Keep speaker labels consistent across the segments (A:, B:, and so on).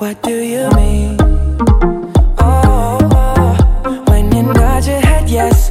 A: What do you mean? Oh, oh, oh. when you nod your head yes,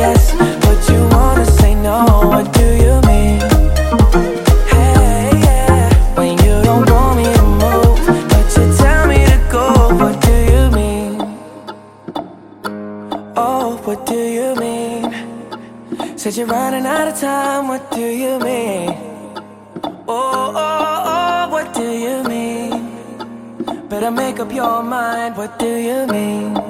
A: Yes, but you wanna say no. What do you mean? Hey, yeah, when you don't want me to move, but you tell me to go. What do you mean? Oh, what do you mean? Said you're running out of time. What do you mean? Oh, oh, oh, what do you mean? Better make up your mind. What do you mean?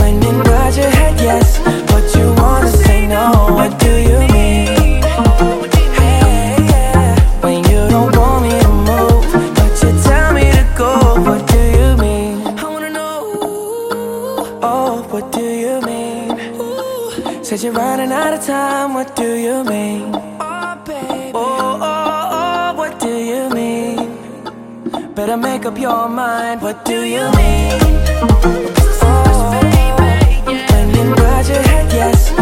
A: When you nod your head yes, but you wanna say no. What do you mean? Hey, when you don't want me to move, but you tell me to go. What do you mean? I wanna know. What do you mean? Said you're running out of time. What do you mean? Better make up your mind. What do you mean? Oh, when you nod your head yes,